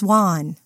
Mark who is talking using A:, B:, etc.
A: Swan.